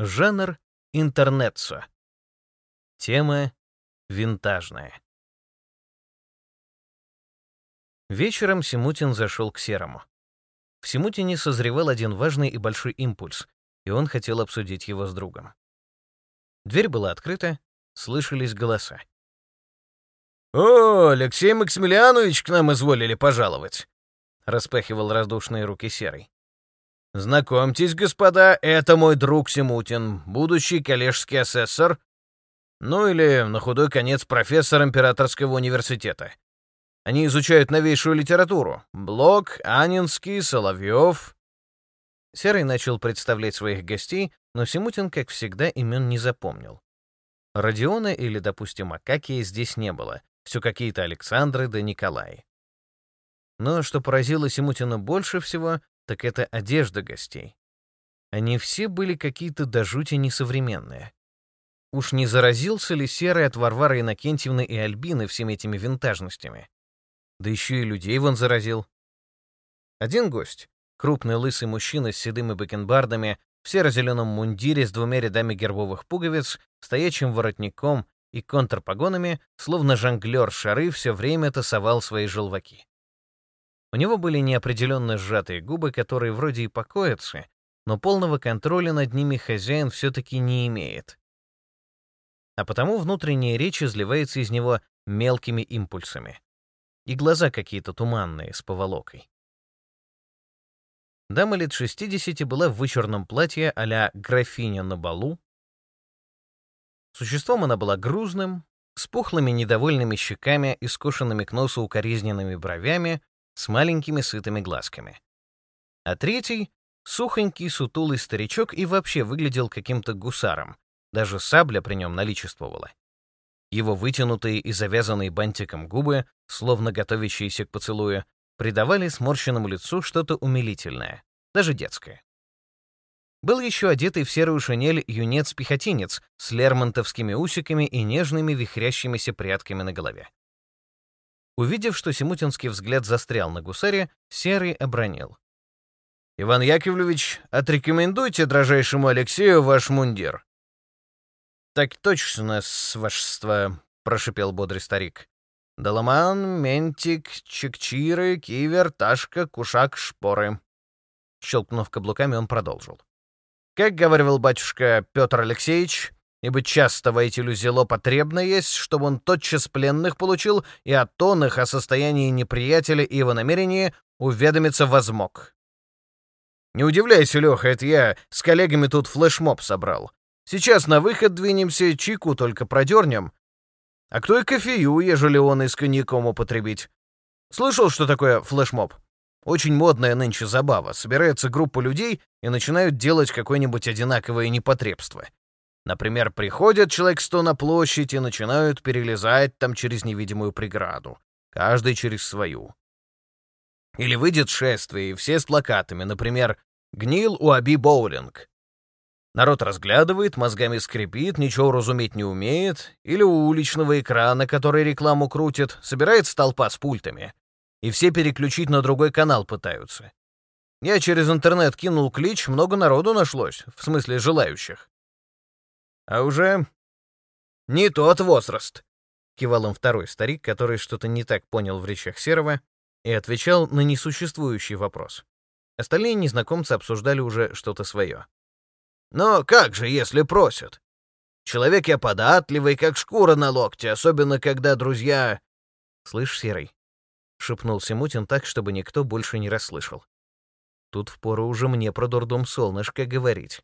Жанр — интернетсо. Тема — винтажная. Вечером Симутин зашел к Серому. В Симутине созревал один важный и большой импульс, и он хотел обсудить его с другом. Дверь была открыта, слышались голоса. «О, Алексей Максимилианович к нам изволили пожаловать!» — распахивал раздушные руки Серый. «Знакомьтесь, господа, это мой друг Симутин, будущий коллежский асессор, ну или, на худой конец, профессор Императорского университета. Они изучают новейшую литературу. Блок, Анинский, Соловьев. Серый начал представлять своих гостей, но Симутин, как всегда, имен не запомнил. Родиона или, допустим, Акакия здесь не было, все какие-то Александры да Николаи. Но что поразило Симутина больше всего, так это одежда гостей. Они все были какие-то до жути несовременные. Уж не заразился ли Серый от Варвары Иннокентьевны и Альбины всеми этими винтажностями? Да еще и людей вон заразил. Один гость, крупный лысый мужчина с седыми бакенбардами, в серо-зеленом мундире с двумя рядами гербовых пуговиц, стоячим воротником и контрпогонами, словно жонглер шары, все время тасовал свои желваки. У него были неопределенно сжатые губы, которые вроде и покоятся, но полного контроля над ними хозяин все-таки не имеет. А потому внутренняя речь изливается из него мелкими импульсами. И глаза какие-то туманные, с поволокой. Дама лет 60 была в вычурном платье а графиня на балу. Существом она была грузным, с пухлыми недовольными щеками и скошенными к носу укоризненными бровями, с маленькими сытыми глазками. А третий — сухонький, сутулый старичок и вообще выглядел каким-то гусаром. Даже сабля при нем наличествовала. Его вытянутые и завязанные бантиком губы, словно готовящиеся к поцелую, придавали сморщенному лицу что-то умилительное, даже детское. Был еще одетый в серую шинель юнец-пехотинец с лермонтовскими усиками и нежными вихрящимися прядками на голове. Увидев, что Симутинский взгляд застрял на гусаре, Серый обронил. «Иван Яковлевич, отрекомендуйте дрожайшему Алексею ваш мундир». «Так точно, вашество», — прошипел бодрый старик. «Доломан, ментик, чекчиры, кивер, ташка, кушак, шпоры». Щелкнув каблуками, он продолжил. «Как говорил батюшка Петр Алексеевич, ибо часто воителю зело потребно есть, чтобы он тотчас пленных получил и о тонах о состоянии неприятеля и его намерении уведомиться возмог. Не удивляйся, Леха, это я с коллегами тут флешмоб собрал. Сейчас на выход двинемся, чайку только продернем. А кто и кофею, ежели он и с коньяком употребить? Слышал, что такое флешмоб? Очень модная нынче забава. Собирается группа людей и начинают делать какое-нибудь одинаковое непотребство. Например, приходят человек сто на площадь и начинают перелезать там через невидимую преграду. Каждый через свою. Или выйдет шествие, и все с плакатами, например, «Гнил у Аби Боулинг». Народ разглядывает, мозгами скрипит, ничего разуметь не умеет, или у уличного экрана, который рекламу крутит, собирается толпа с пультами, и все переключить на другой канал пытаются. Я через интернет кинул клич, много народу нашлось, в смысле желающих. А уже не тот возраст, кивал им второй старик, который что-то не так понял в речах Серого и отвечал на несуществующий вопрос. Остальные незнакомцы обсуждали уже что-то свое. «Но как же, если просят? Человек я податливый, как шкура на локте, особенно когда друзья...» «Слышь, Серый?» — шепнул Симутин так, чтобы никто больше не расслышал. «Тут впору уже мне про дурдом солнышко говорить.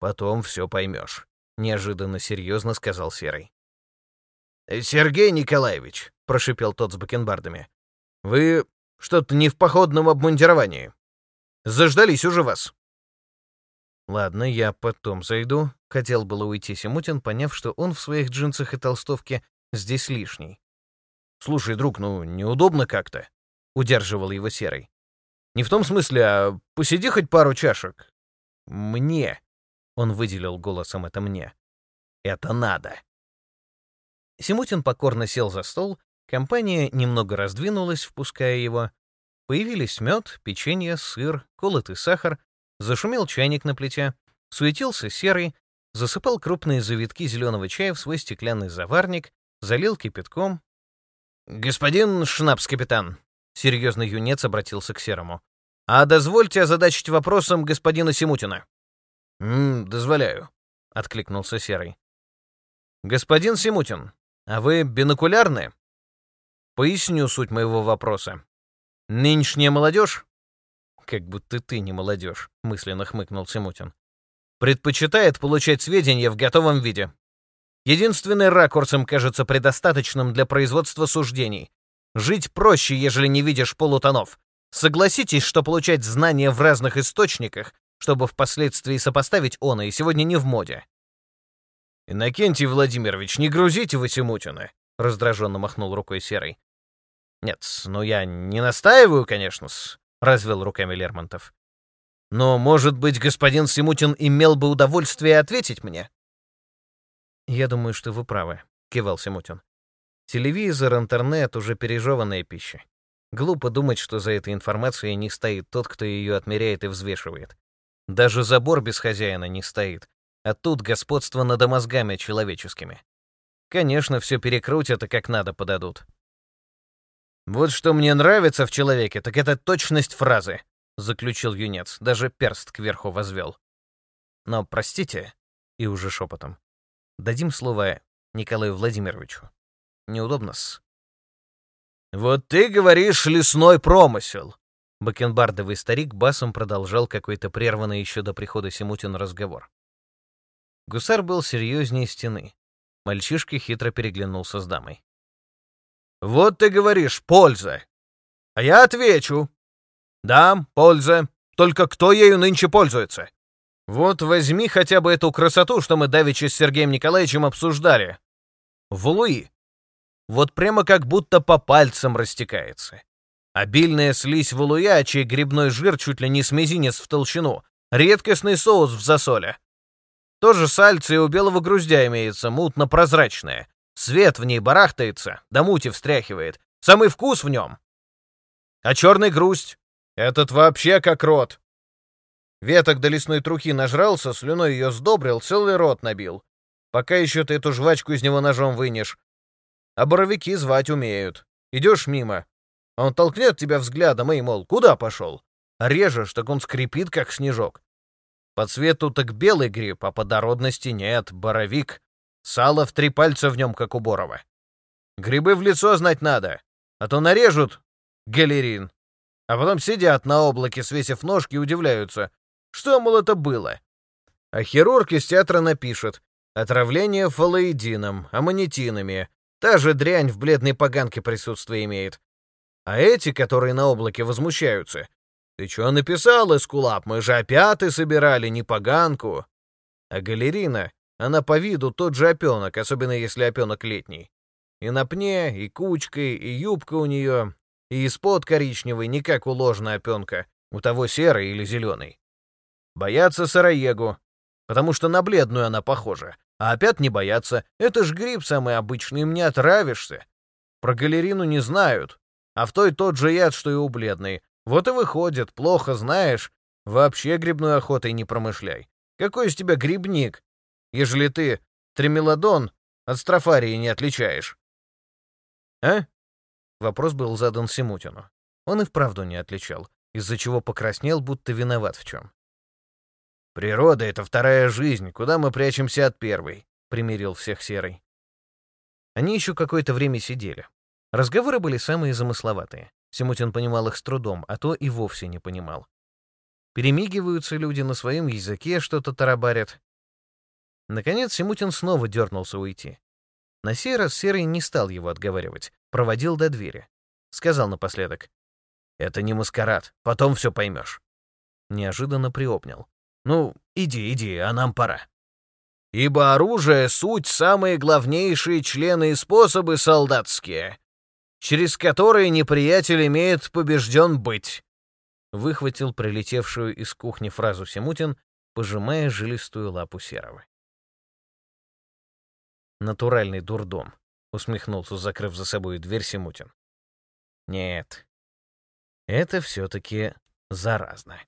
Потом все поймешь. — неожиданно серьезно сказал Серый. «Э, «Сергей Николаевич», — прошипел тот с бакенбардами, — «вы что-то не в походном обмундировании. Заждались уже вас». «Ладно, я потом зайду», — хотел было уйти Симутин, поняв, что он в своих джинсах и толстовке здесь лишний. «Слушай, друг, ну, неудобно как-то», — удерживал его Серый. «Не в том смысле, а посиди хоть пару чашек. Мне». Он выделил голосом это мне. «Это надо!» Симутин покорно сел за стол, компания немного раздвинулась, впуская его. Появились мед, печенье, сыр, колотый сахар, зашумел чайник на плите, Суетился серый, засыпал крупные завитки зеленого чая в свой стеклянный заварник, залил кипятком. «Господин Шнапс-капитан», — серьезный юнец обратился к серому, «а дозвольте озадачить вопросом господина Симутина». «М, дозволяю», — откликнулся серый. «Господин Симутин, а вы бинокулярны?» «Поясню суть моего вопроса. Нынешняя молодежь...» «Как будто ты не молодежь», — мысленно хмыкнул Симутин. «Предпочитает получать сведения в готовом виде. Единственный ракурс им кажется предостаточным для производства суждений. Жить проще, ежели не видишь полутонов. Согласитесь, что получать знания в разных источниках, чтобы впоследствии сопоставить оно, и сегодня не в моде. «Иннокентий Владимирович, не грузите вы Симутина!» — раздраженно махнул рукой Серый. «Нет, ну я не настаиваю, конечно-с», — развел руками Лермонтов. «Но, может быть, господин Симутин имел бы удовольствие ответить мне?» «Я думаю, что вы правы», — кивал Симутин. «Телевизор, интернет — уже пережеванная пища. Глупо думать, что за этой информацией не стоит тот, кто ее отмеряет и взвешивает. Даже забор без хозяина не стоит, а тут господство над мозгами человеческими. Конечно, все перекрутят и как надо подадут. «Вот что мне нравится в человеке, так это точность фразы», — заключил юнец, даже перст кверху возвел. «Но, простите», — и уже шепотом, — «дадим слово Николаю Владимировичу. Неудобно-с». «Вот ты говоришь лесной промысел», Бакенбардовый старик басом продолжал какой-то прерванный еще до прихода Симутин разговор. Гусар был серьезнее стены. Мальчишка хитро переглянулся с дамой. «Вот ты говоришь, польза. А я отвечу. Да, польза. Только кто ею нынче пользуется? Вот возьми хотя бы эту красоту, что мы давеча с Сергеем Николаевичем обсуждали. В. Вот прямо как будто по пальцам растекается. Обильная слизь валуя, чей грибной жир чуть ли не с мизинец в толщину. Редкостный соус в засоле. Тоже сальце у белого груздя имеется, мутно-прозрачное. Свет в ней барахтается, да мути встряхивает. Самый вкус в нем. А черный грусть? Этот вообще как рот. Веток до лесной трухи нажрался, слюной ее сдобрил, целый рот набил. Пока еще ты эту жвачку из него ножом вынешь. А боровики звать умеют. Идешь мимо. Он толкнет тебя взглядом и, мол, куда пошел? Режешь, так он скрипит, как снежок. По цвету так белый гриб, а по дородности нет, боровик. Сало в три пальца в нем, как у Борова. Грибы в лицо знать надо, а то нарежут галерин. А потом сидят на облаке, свесив ножки, и удивляются. Что, мол, это было? А хирург из театра напишет. Отравление фалоидином, аммонитинами. Та же дрянь в бледной поганке присутствие имеет. А эти, которые на облаке возмущаются, «Ты чё написал, Эскулап? Мы же опяты собирали, не поганку!» А галерина, она по виду тот же опенок, особенно если опенок летний. И на пне, и кучкой, и юбка у нее, и из-под коричневый, не как у опенка, у того серый или зеленый. Боятся сыроегу, потому что на бледную она похожа, а опять не боятся, это ж гриб самый обычный, им не отравишься. Про галерину не знают, а в той тот же яд, что и у бледной, вот и выходит, плохо знаешь, вообще грибной охотой не промышляй. Какой из тебя грибник, ежели ты тремелодон от строфарии не отличаешь? А? Вопрос был задан Симутину. Он и вправду не отличал, из-за чего покраснел, будто виноват в чем. «Природа — это вторая жизнь, куда мы прячемся от первой», — примирил всех Серый. Они еще какое-то время сидели. Разговоры были самые замысловатые. Симутин понимал их с трудом, а то и вовсе не понимал. Перемигиваются люди на своем языке, что-то тарабарят. Наконец Симутин снова дернулся уйти. На сей раз Серый не стал его отговаривать, проводил до двери. Сказал напоследок. «Это не маскарад, потом все поймешь». Неожиданно приобнял. «Ну, иди, иди, а нам пора». «Ибо оружие — суть самые главнейшие члены и способы солдатские, через которые неприятель имеет побежден быть», — выхватил прилетевшую из кухни фразу Семутин, пожимая жилистую лапу Серого. «Натуральный дурдом», — усмехнулся, закрыв за собой дверь Семутин. «Нет, это все-таки заразно».